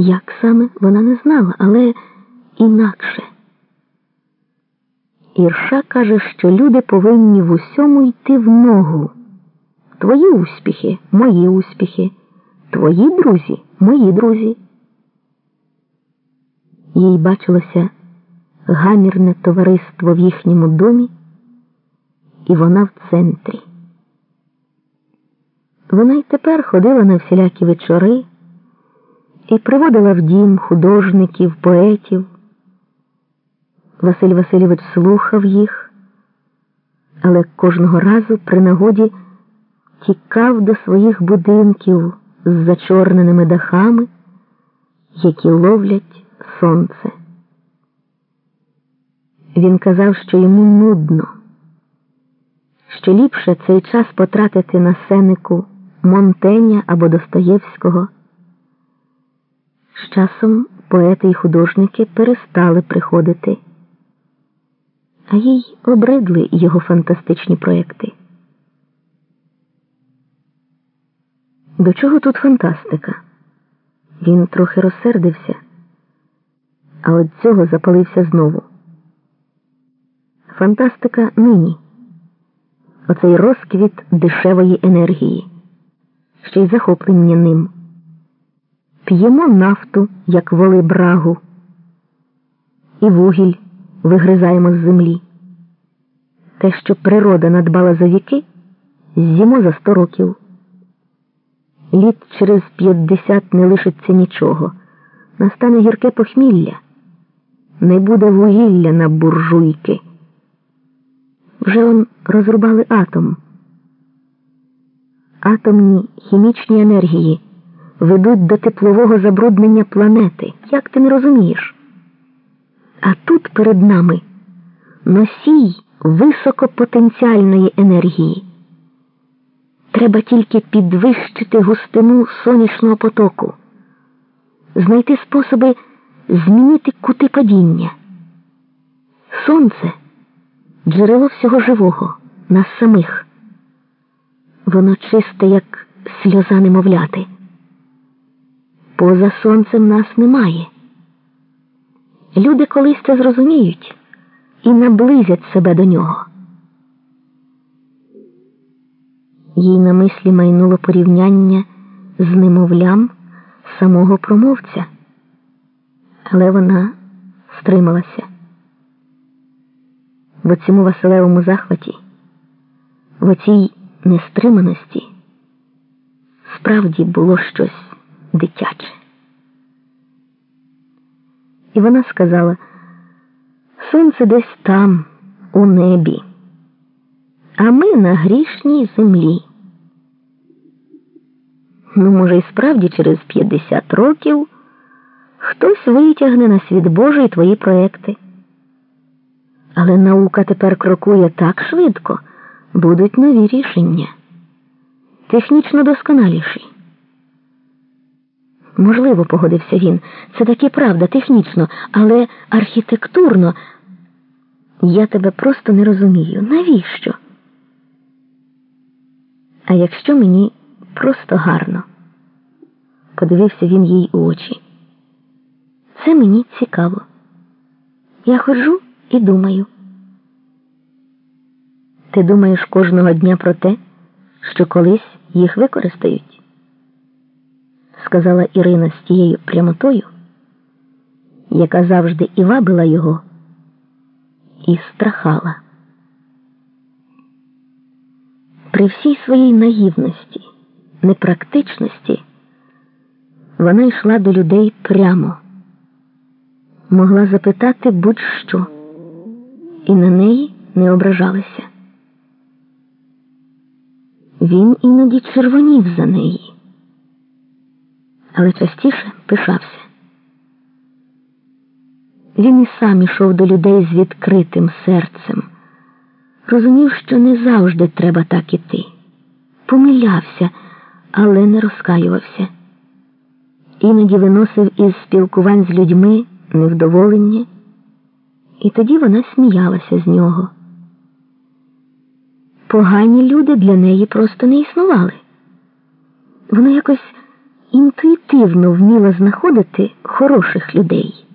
Як саме вона не знала, але інакше. Ірша каже, що люди повинні в усьому йти в ногу. Твої успіхи, мої успіхи, твої друзі, мої друзі. Їй бачилося гамірне товариство в їхньому домі, і вона в центрі. Вона й тепер ходила на всілякі вечори і приводила в дім художників, поетів. Василь Васильович слухав їх, але кожного разу при нагоді тікав до своїх будинків з зачорненими дахами, які ловлять сонце. Він казав, що йому нудно, що ліпше цей час потратити на сенику Монтеня або Достоєвського. З часом поети і художники перестали приходити, а їй обридли його фантастичні проекти. До чого тут фантастика? Він трохи розсердився, а от цього запалився знову. Фантастика нині, оцей розквіт дешевої енергії, ще й захоплення ним. П'ємо нафту, як воли брагу, і вугіль вигризаємо з землі. Те, що природа надбала за віки, з'їмо за сто років. Літ через п'ятдесят не лишиться нічого. Настане гірке похмілля, не буде вугілля на буржуйки. Вже он розрубали атом. Атомні хімічні енергії ведуть до теплового забруднення планети. Як ти не розумієш? А тут перед нами носій високопотенціальної енергії. Треба тільки підвищити густину сонячного потоку, знайти способи змінити кути падіння. Сонце джерело всього живого, нас самих. Воно чисте, як сльоза немовляти. Поза сонцем нас немає. Люди колись це зрозуміють і наблизять себе до нього. Їй на мислі майнуло порівняння з немовлям самого промовця, але вона стрималася. В цьому Василевому захваті, в оцій нестриманості справді було щось дитяче. І вона сказала: Сонце десь там, у небі, а ми на грішній землі. Ну, може, і справді через 50 років хтось витягне на світ Божий твої проекти. Але наука тепер крокує так швидко, будуть нові рішення, технічно досконаліші. Можливо, погодився він. Це таки правда, технічно, але архітектурно. Я тебе просто не розумію. Навіщо? А якщо мені просто гарно, подивився він їй у очі. Це мені цікаво. Я ходжу і думаю. Ти думаєш кожного дня про те, що колись їх використають? Сказала Ірина з тією прямотою, яка завжди і вабила його, і страхала. При всій своїй наївності, непрактичності вона йшла до людей прямо, могла запитати будь-що, і на неї не ображалися. Він іноді червонів за неї але частіше пишався. Він і сам ішов до людей з відкритим серцем, розумів, що не завжди треба так іти. Помилявся, але не розкаювався. Іноді виносив із спілкувань з людьми невдоволення, і тоді вона сміялася з нього. Погані люди для неї просто не існували. Воно якось інтуїтивно вміла знаходити хороших людей.